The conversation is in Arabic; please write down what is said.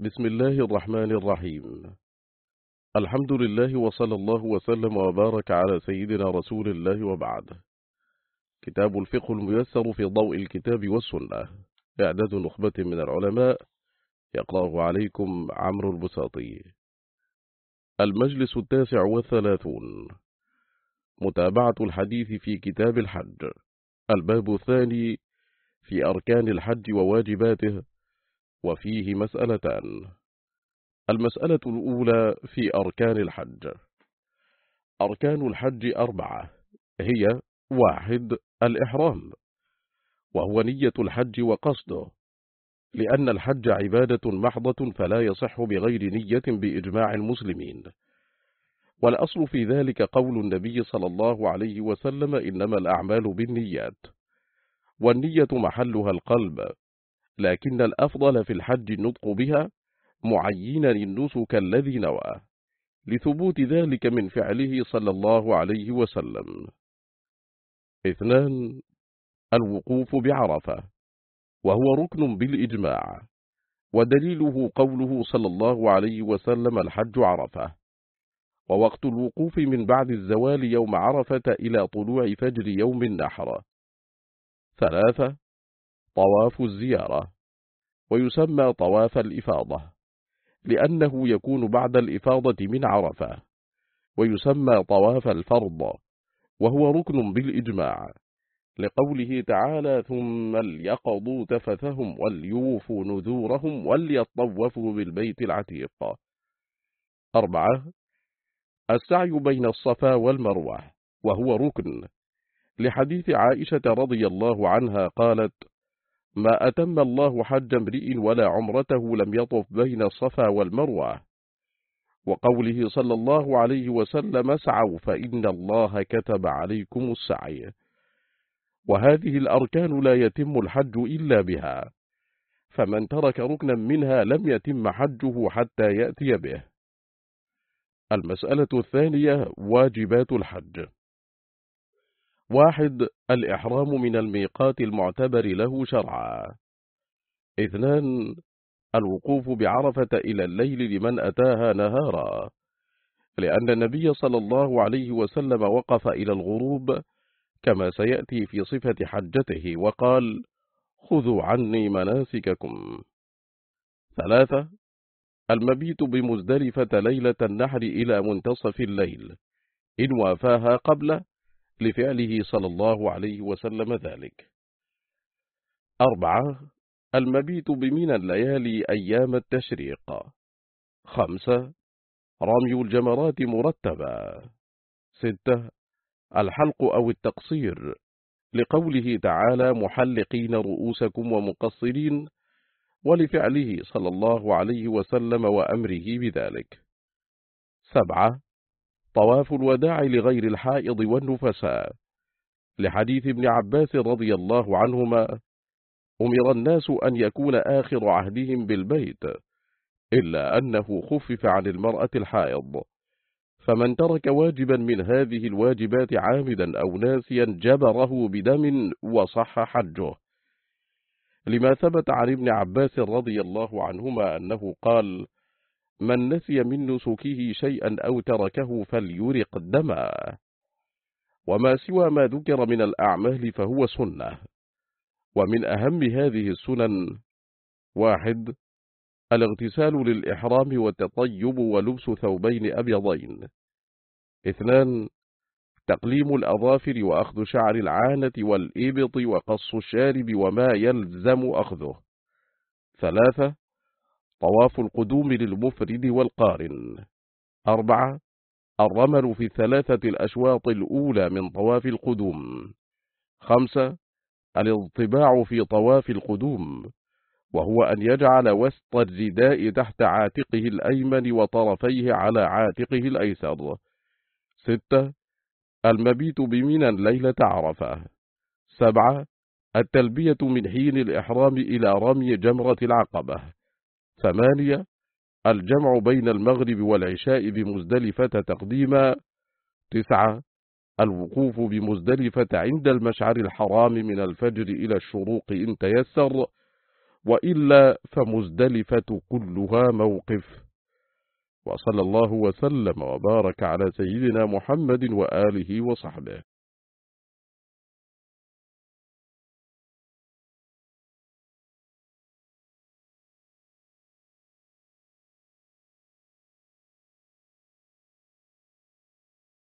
بسم الله الرحمن الرحيم. الحمد لله وصلى الله وسلم وبارك على سيدنا رسول الله وبعد. كتاب الفقه الميسر في ضوء الكتاب والسنة. إعداد نخبة من العلماء. يقرأه عليكم عمرو البساطي. المجلس التاسع والثلاثون. متابعة الحديث في كتاب الحج. الباب الثاني في أركان الحج وواجباته. وفيه مسألتان. المسألة الأولى في أركان الحج. أركان الحج أربعة هي واحد الإحرام وهو نية الحج وقصده لأن الحج عبادة محضة فلا يصح بغير نية بإجماع المسلمين. والأصل في ذلك قول النبي صلى الله عليه وسلم إنما الأعمال بالنيات والنية محلها القلب. لكن الأفضل في الحج النطق بها معينا النسك الذي نوى لثبوت ذلك من فعله صلى الله عليه وسلم. اثنان الوقوف بعرفة وهو ركن بالإجماع ودليله قوله صلى الله عليه وسلم الحج عرفة. ووقت الوقوف من بعد الزوال يوم عرفة إلى طلوع فجر يوم النحر. ثلاثة طواف الزيارة ويسمى طواف الإفاضة لأنه يكون بعد الإفاضة من عرفة ويسمى طواف الفرض وهو ركن بالإجماع لقوله تعالى ثم ليقضوا تفثهم وليوفوا نذورهم وليطوفوا بالبيت العتيق أربعة السعي بين الصفا والمروة وهو ركن لحديث عائشة رضي الله عنها قالت ما أتم الله حج امرئ ولا عمرته لم يطف بين الصفا والمروة. وقوله صلى الله عليه وسلم اسعوا فإن الله كتب عليكم السعي. وهذه الأركان لا يتم الحج إلا بها. فمن ترك ركنا منها لم يتم حجه حتى يأتي به. المسألة الثانية واجبات الحج. واحد الإحرام من الميقات المعتبر له شرعا. اثنان الوقوف بعرفة إلى الليل لمن أتاها نهارا. لأن النبي صلى الله عليه وسلم وقف إلى الغروب كما سيأتي في صفة حجته وقال خذوا عني مناسككم. ثلاثة المبيت بمزدلفة ليلة النحر إلى منتصف الليل. إن وافاها قبل لفعله صلى الله عليه وسلم ذلك. أربعة المبيت بمن الليالي أيام التشريق. خمسة رمي الجمرات مرتبا. ستة الحلق أو التقصير. لقوله تعالى محلقين رؤوسكم ومقصرين ولفعله صلى الله عليه وسلم وأمره بذلك. سبعة طواف الوداع لغير الحائض والنفساء. لحديث ابن عباس رضي الله عنهما أمر الناس أن يكون آخر عهدهم بالبيت إلا أنه خفف عن المرأة الحائض. فمن ترك واجبا من هذه الواجبات عامدا أو ناسيا جبره بدم وصح حجه. لما ثبت عن ابن عباس رضي الله عنهما أنه قال من نسي من نسكه شيئا أو تركه فليرق الدما وما سوى ما ذكر من الأعمال فهو سنة. ومن أهم هذه السنن واحد الاغتسال للإحرام والتطيب ولبس ثوبين أبيضين. اثنان تقليم الأظافر وأخذ شعر العانة والإبط وقص الشارب وما يلزم أخذه. ثلاثة طواف القدوم للمفرد والقارن. أربعة الرمل في الثلاثة الأشواط الأولى من طواف القدوم. خمسة الاضطباع في طواف القدوم وهو أن يجعل وسط الرداء تحت عاتقه الأيمن وطرفيه على عاتقه الأيسر. ستة المبيت بمنى ليلة عرفة. سبعة التلبية من حين الإحرام إلى رمي جمرة العقبة. ثمانية الجمع بين المغرب والعشاء بمزدلفة تقديما. تسعة الوقوف بمزدلفة عند المشعر الحرام من الفجر إلى الشروق إن تيسر. وإلا فمزدلفة كلها موقف. وصلى الله وسلم وبارك على سيدنا محمد وآله وصحبه.